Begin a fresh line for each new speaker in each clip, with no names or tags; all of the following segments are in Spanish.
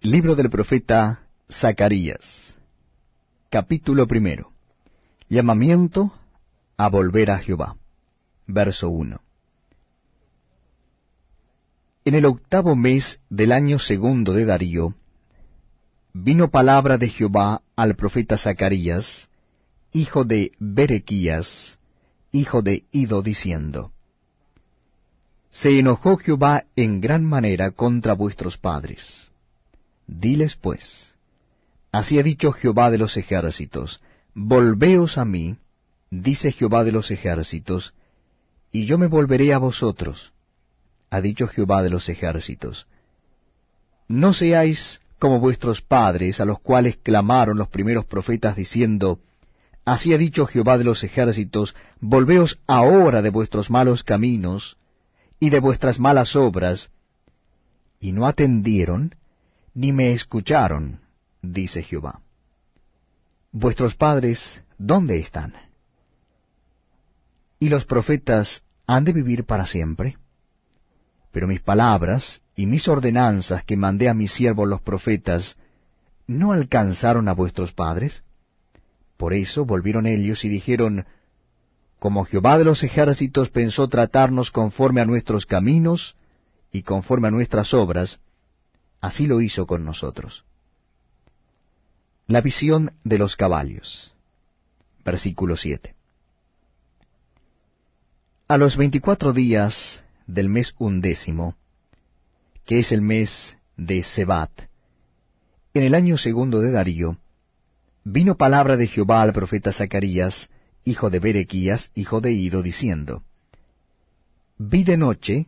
Libro del profeta Zacarías Capítulo primero. Llamamiento a volver a Jehová. Verso 1 En el octavo mes del año segundo de Darío, vino palabra de Jehová al profeta Zacarías, hijo de Berequías, hijo de Ido, diciendo, Se enojó Jehová en gran manera contra vuestros padres. Diles pues, Así ha dicho Jehová de los ejércitos, Volveos a mí, dice Jehová de los ejércitos, y yo me volveré a vosotros, ha dicho Jehová de los ejércitos. No seáis como vuestros padres, a los cuales clamaron los primeros profetas diciendo, Así ha dicho Jehová de los ejércitos, volveos ahora de vuestros malos caminos y de vuestras malas obras, y no atendieron, ni me escucharon, dice Jehová. Vuestros padres, ¿dónde están? ¿Y los profetas han de vivir para siempre? Pero mis palabras y mis ordenanzas que mandé a mis siervos los profetas, ¿no alcanzaron a vuestros padres? Por eso volvieron ellos y dijeron, Como Jehová de los ejércitos pensó tratarnos conforme a nuestros caminos y conforme a nuestras obras, así lo hizo con nosotros. La visión de los caballos. Versículo 7. A los veinticuatro días del mes undécimo, que es el mes de Sebat, en el año segundo de Darío, vino palabra de Jehová al profeta Zacarías, hijo de Berequías, hijo de Ido, diciendo, Vi de noche,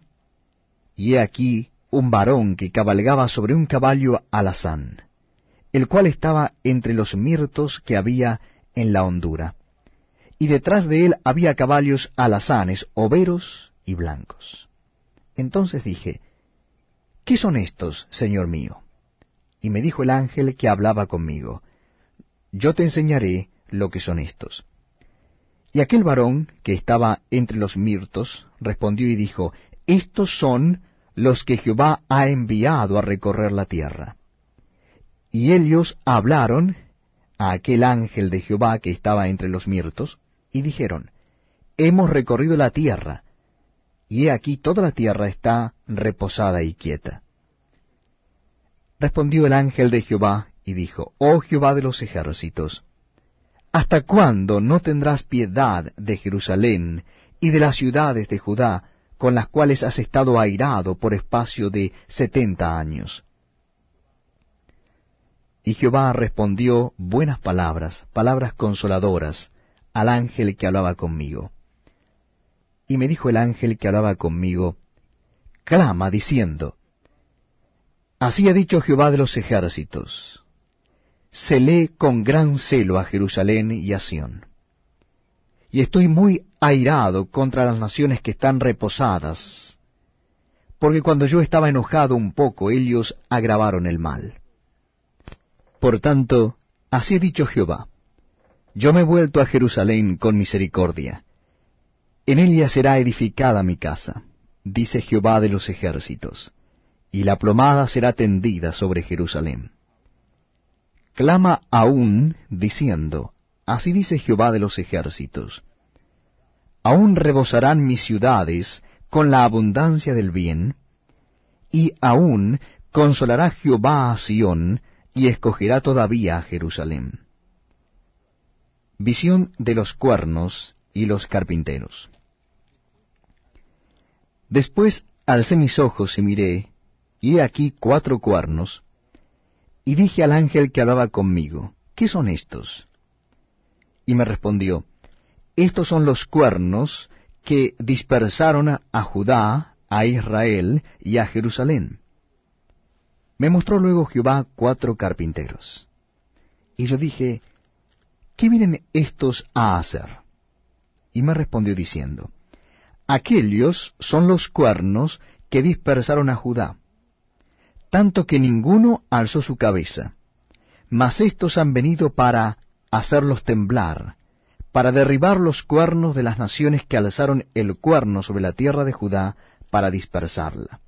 y he aquí un varón que cabalgaba sobre un caballo alazán, el cual estaba entre los mirtos que había en la hondura, y detrás de él había caballos alazanes, overos y blancos. Entonces dije, ¿Qué son estos, Señor mío? Y me dijo el ángel que hablaba conmigo, Yo te enseñaré lo que son estos. Y aquel varón que estaba entre los mirtos respondió y dijo, Estos son los que Jehová ha enviado a recorrer la tierra. Y ellos hablaron a aquel ángel de Jehová que estaba entre los mirtos, y dijeron, Hemos recorrido la tierra, y he aquí toda la tierra está reposada y quieta. Respondió el ángel de Jehová y dijo, Oh Jehová de los ejércitos, ¿hasta cuándo no tendrás piedad de Jerusalén y de las ciudades de Judá, con las cuales has estado airado por espacio de setenta años. Y Jehová respondió buenas palabras, palabras consoladoras, al ángel que hablaba conmigo. Y me dijo el ángel que hablaba conmigo, clama diciendo, Así ha dicho Jehová de los ejércitos, celé con gran celo a Jerusalén y a Sión y estoy muy airado contra las naciones que están reposadas, porque cuando yo estaba enojado un poco, ellos agravaron el mal. Por tanto, así ha dicho Jehová, yo me he vuelto a Jerusalén con misericordia, en ella será edificada mi casa, dice Jehová de los ejércitos, y la plomada será tendida sobre Jerusalén. Clama aún, diciendo, Así dice Jehová de los ejércitos. Aún rebosarán mis ciudades con la abundancia del bien, y aún consolará Jehová a Sión, y escogerá todavía a Jerusalén. Visión de los cuernos y los carpinteros. Después alcé mis ojos y miré, y he aquí cuatro cuernos, y dije al ángel que hablaba conmigo, ¿qué son estos? Y me respondió, Estos son los cuernos que dispersaron a Judá, a Israel y a Jerusalén. Me mostró luego Jehová cuatro carpinteros. Y yo dije, ¿qué vienen estos a hacer? Y me respondió diciendo, Aquellos son los cuernos que dispersaron a Judá, tanto que ninguno alzó su cabeza, mas estos han venido para hacerlos temblar, para derribar los cuernos de las naciones que alzaron el cuerno sobre la tierra de Judá para dispersarla.